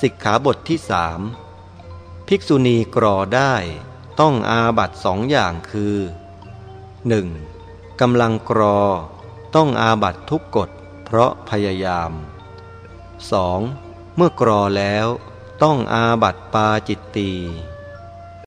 สิกขาบทที่สามภิกษุณีกรอได้ต้องอาบัตสองอย่างคือ 1. กำลังกรอต้องอาบัตทุกกฎเพราะพยายาม 2. เมื่อกรอแล้วต้องอาบัตปาจิตตี